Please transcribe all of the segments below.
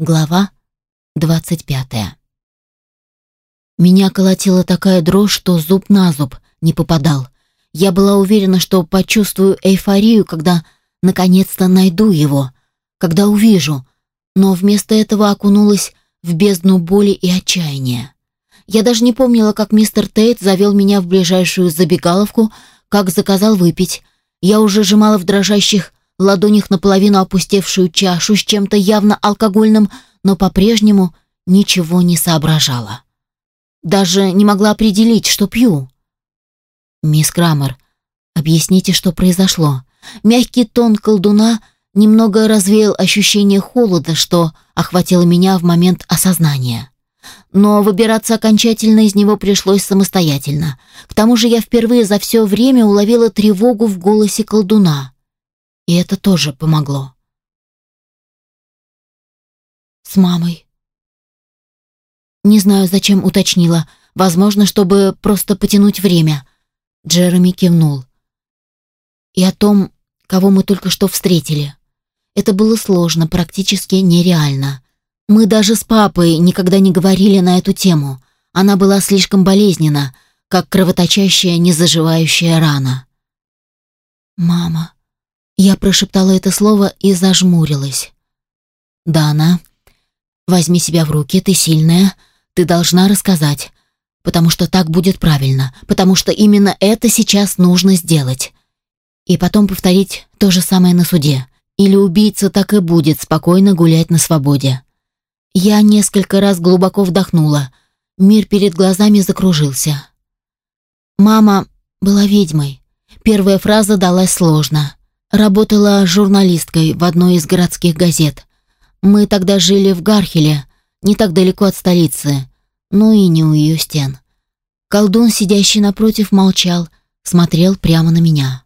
Глава 25. Меня колотила такая дрожь, что зуб на зуб не попадал. Я была уверена, что почувствую эйфорию, когда наконец-то найду его, когда увижу, но вместо этого окунулась в бездну боли и отчаяния. Я даже не помнила, как мистер Тейт завел меня в ближайшую забегаловку, как заказал выпить. Я уже сжимала в дрожащих ладонях наполовину опустевшую чашу с чем-то явно алкогольным, но по-прежнему ничего не соображала. Даже не могла определить, что пью. «Мисс Крамер, объясните, что произошло». Мягкий тон колдуна немного развеял ощущение холода, что охватило меня в момент осознания. Но выбираться окончательно из него пришлось самостоятельно. К тому же я впервые за все время уловила тревогу в голосе колдуна. И это тоже помогло. С мамой. Не знаю, зачем уточнила. Возможно, чтобы просто потянуть время. Джереми кивнул. И о том, кого мы только что встретили. Это было сложно, практически нереально. Мы даже с папой никогда не говорили на эту тему. Она была слишком болезненна, как кровоточащая, незаживающая рана. «Мама», я прошептала это слово и зажмурилась. «Дана, возьми себя в руки, ты сильная, ты должна рассказать, потому что так будет правильно, потому что именно это сейчас нужно сделать. И потом повторить то же самое на суде. Или убийца так и будет спокойно гулять на свободе». Я несколько раз глубоко вдохнула. Мир перед глазами закружился. Мама была ведьмой. Первая фраза далась сложно. Работала журналисткой в одной из городских газет. Мы тогда жили в Гархеле, не так далеко от столицы, ну и не у ее стен. Колдун, сидящий напротив, молчал, смотрел прямо на меня.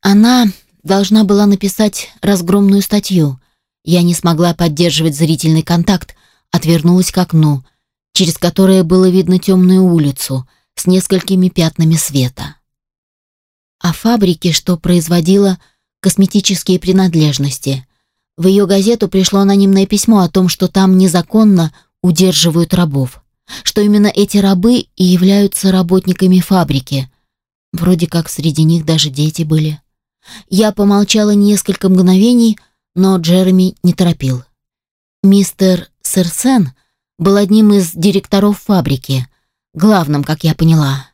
Она должна была написать разгромную статью. Я не смогла поддерживать зрительный контакт, отвернулась к окну, через которое было видно темную улицу с несколькими пятнами света о фабрике, что производила косметические принадлежности. В ее газету пришло анонимное письмо о том, что там незаконно удерживают рабов, что именно эти рабы и являются работниками фабрики. Вроде как среди них даже дети были. Я помолчала несколько мгновений, но Джереми не торопил. Мистер Серсен был одним из директоров фабрики, главным, как я поняла.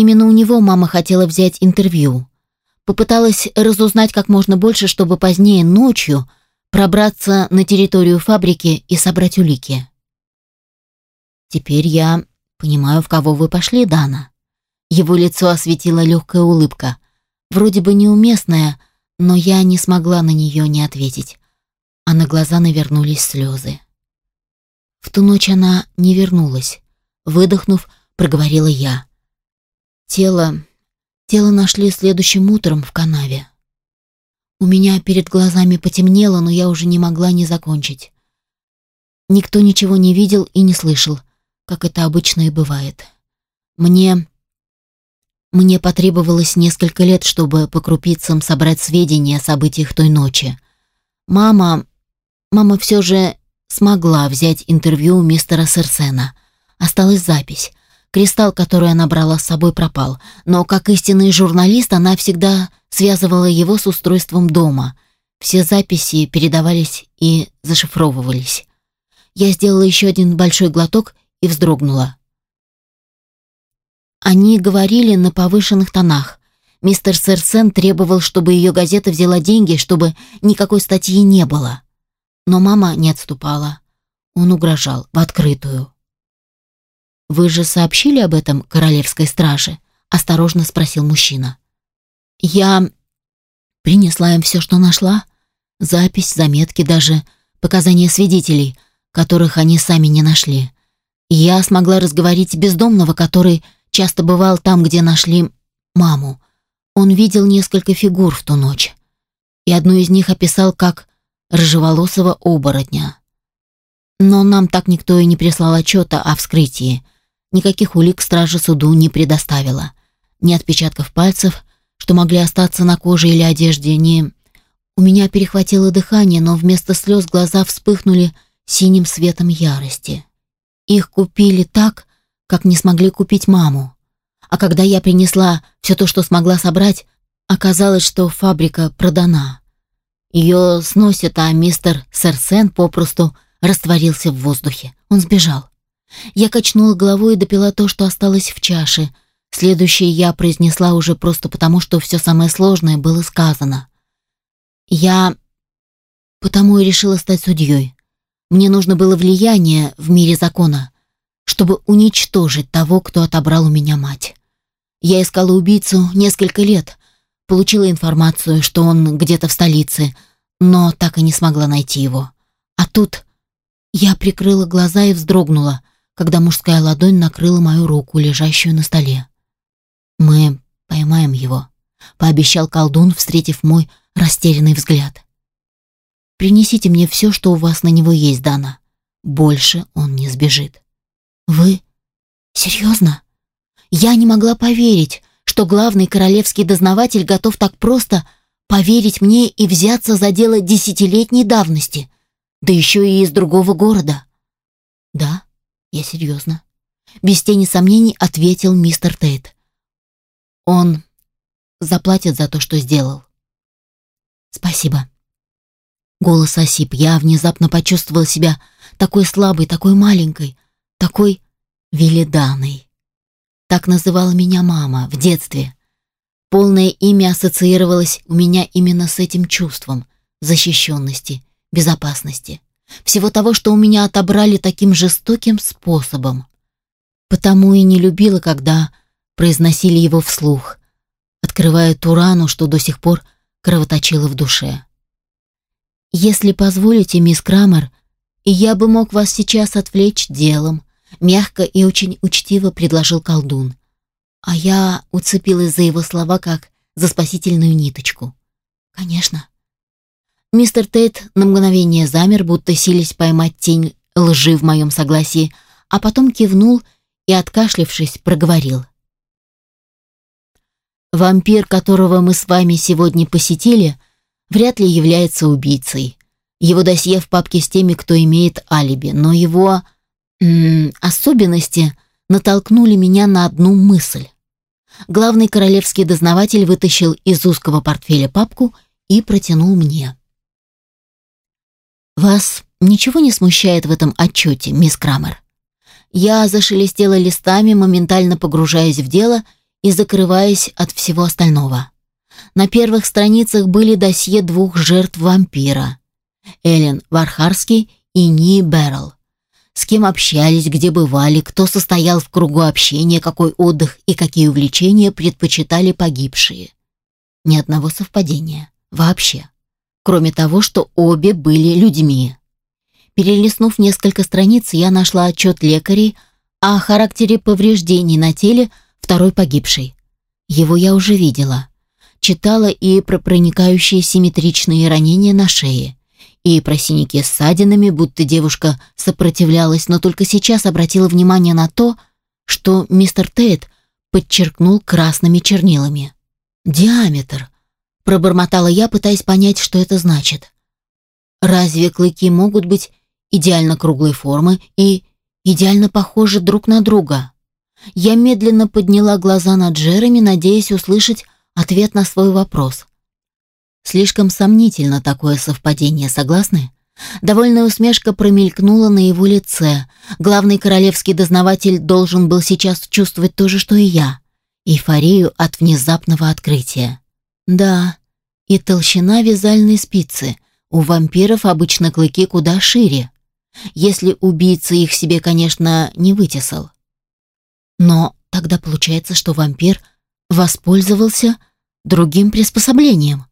Именно у него мама хотела взять интервью. Попыталась разузнать как можно больше, чтобы позднее ночью пробраться на территорию фабрики и собрать улики. «Теперь я понимаю, в кого вы пошли, Дана». Его лицо осветила легкая улыбка, вроде бы неуместная, но я не смогла на нее не ответить, а на глаза навернулись слезы. В ту ночь она не вернулась. Выдохнув, проговорила я. Тело... Тело нашли следующим утром в канаве. У меня перед глазами потемнело, но я уже не могла не закончить. Никто ничего не видел и не слышал, как это обычно и бывает. Мне... Мне потребовалось несколько лет, чтобы по крупицам собрать сведения о событиях той ночи. Мама... Мама все же смогла взять интервью у мистера Серсена. Осталась запись. Кристалл, который она брала с собой, пропал, но как истинный журналист она всегда связывала его с устройством дома. Все записи передавались и зашифровывались. Я сделала еще один большой глоток и вздрогнула. Они говорили на повышенных тонах. Мистер Серсен требовал, чтобы ее газета взяла деньги, чтобы никакой статьи не было. Но мама не отступала. Он угрожал в открытую. «Вы же сообщили об этом королевской страже?» — осторожно спросил мужчина. «Я принесла им все, что нашла. Запись, заметки, даже показания свидетелей, которых они сами не нашли. Я смогла разговорить бездомного, который часто бывал там, где нашли маму. Он видел несколько фигур в ту ночь, и одну из них описал как рыжеволосого оборотня. Но нам так никто и не прислал отчета о вскрытии, Никаких улик стража суду не предоставила. Ни отпечатков пальцев, что могли остаться на коже или одежде, ни... У меня перехватило дыхание, но вместо слез глаза вспыхнули синим светом ярости. Их купили так, как не смогли купить маму. А когда я принесла все то, что смогла собрать, оказалось, что фабрика продана. Ее сносят, а мистер Серсен попросту растворился в воздухе. Он сбежал. Я качнула головой и допила то, что осталось в чаше. Следующее я произнесла уже просто потому, что все самое сложное было сказано. Я потому и решила стать судьей. Мне нужно было влияние в мире закона, чтобы уничтожить того, кто отобрал у меня мать. Я искала убийцу несколько лет, получила информацию, что он где-то в столице, но так и не смогла найти его. А тут я прикрыла глаза и вздрогнула, когда мужская ладонь накрыла мою руку, лежащую на столе. «Мы поймаем его», — пообещал колдун, встретив мой растерянный взгляд. «Принесите мне все, что у вас на него есть, Дана. Больше он не сбежит». «Вы? Серьезно?» Я не могла поверить, что главный королевский дознаватель готов так просто поверить мне и взяться за дело десятилетней давности, да еще и из другого города. «Да, я серьезно», — без тени сомнений ответил мистер Тейт. «Он заплатит за то, что сделал». «Спасибо». Голос осип. Я внезапно почувствовала себя такой слабой, такой маленькой, такой велиданой. Так называла меня мама в детстве. Полное имя ассоциировалось у меня именно с этим чувством защищенности, безопасности. Всего того, что у меня отобрали таким жестоким способом. Потому и не любила, когда произносили его вслух, открывая ту рану, что до сих пор кровоточила в душе. «Если позволите, мисс Крамер, я бы мог вас сейчас отвлечь делом», мягко и очень учтиво предложил колдун. А я уцепилась за его слова, как за спасительную ниточку. «Конечно». Мистер Тейт на мгновение замер, будто сились поймать тень лжи в моем согласии, а потом кивнул и, откашлившись, проговорил. Вампир, которого мы с вами сегодня посетили, вряд ли является убийцей. Его досье в папке с теми, кто имеет алиби, но его м -м, особенности натолкнули меня на одну мысль. Главный королевский дознаватель вытащил из узкого портфеля папку и протянул мне. «Вас ничего не смущает в этом отчете, мисс Крамер?» Я зашелестела листами, моментально погружаясь в дело — и закрываясь от всего остального. На первых страницах были досье двух жертв вампира. Эллен Вархарский и Ни Беррелл. С кем общались, где бывали, кто состоял в кругу общения, какой отдых и какие увлечения предпочитали погибшие. Ни одного совпадения. Вообще. Кроме того, что обе были людьми. Перелистнув несколько страниц, я нашла отчет лекарей о характере повреждений на теле, второй погибший. Его я уже видела. Читала и про проникающие симметричные ранения на шее, и про синяки с ссадинами, будто девушка сопротивлялась, но только сейчас обратила внимание на то, что мистер Тейт подчеркнул красными чернилами. «Диаметр», — пробормотала я, пытаясь понять, что это значит. «Разве клыки могут быть идеально круглой формы и идеально похожи друг на друга?» Я медленно подняла глаза на Джереми, надеясь услышать ответ на свой вопрос. Слишком сомнительно такое совпадение, согласны? Довольная усмешка промелькнула на его лице. Главный королевский дознаватель должен был сейчас чувствовать то же, что и я. Эйфорию от внезапного открытия. Да, и толщина вязальной спицы. У вампиров обычно клыки куда шире. Если убийца их себе, конечно, не вытесал. Но тогда получается, что вампир воспользовался другим приспособлением.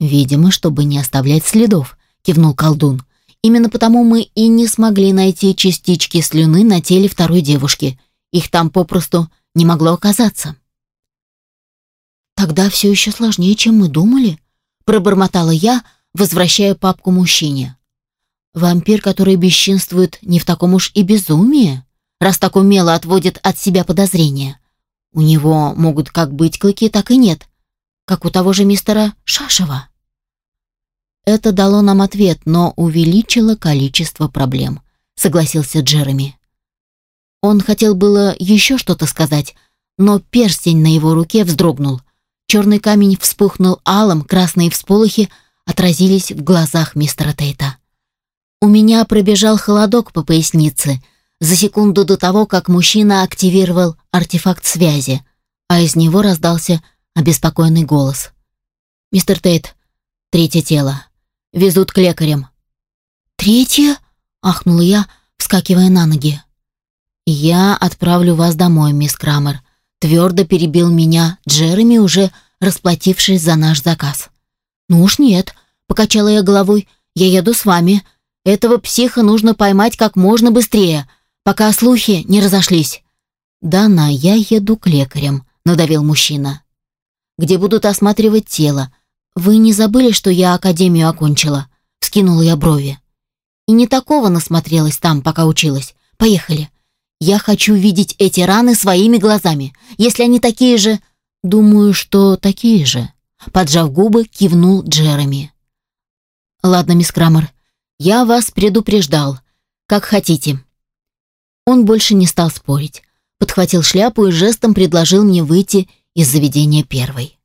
Видимо, чтобы не оставлять следов, кивнул колдун. Именно потому мы и не смогли найти частички слюны на теле второй девушки. Их там попросту не могло оказаться. Тогда все еще сложнее, чем мы думали, пробормотала я, возвращая папку мужчине. Вампир, который бесчинствует, не в таком уж и безумии раз так умело отводит от себя подозрения. У него могут как быть клыки, так и нет, как у того же мистера Шашева. Это дало нам ответ, но увеличило количество проблем, согласился Джереми. Он хотел было еще что-то сказать, но перстень на его руке вздрогнул. Черный камень вспыхнул алым, красные всполохи отразились в глазах мистера Тейта. У меня пробежал холодок по пояснице за секунду до того, как мужчина активировал артефакт связи, а из него раздался обеспокоенный голос. «Мистер Тейт, третье тело. Везут к лекарям». «Третье?» — ахнула я, вскакивая на ноги. «Я отправлю вас домой, мисс Крамер», — твердо перебил меня Джереми, уже расплатившись за наш заказ. «Ну уж нет», — покачала я головой, — «я еду с вами. Этого психа нужно поймать как можно быстрее, пока слухи не разошлись». «Дана, я еду к лекарям», — надавил мужчина. «Где будут осматривать тело. Вы не забыли, что я академию окончила?» — вскинула я брови. «И не такого насмотрелась там, пока училась. Поехали. Я хочу видеть эти раны своими глазами. Если они такие же...» «Думаю, что такие же», Поджав губы, кивнул Джереми. «Ладно, мисс Крамер, я вас предупреждал. Как хотите». Он больше не стал спорить. Подхватил шляпу и жестом предложил мне выйти из заведения первой.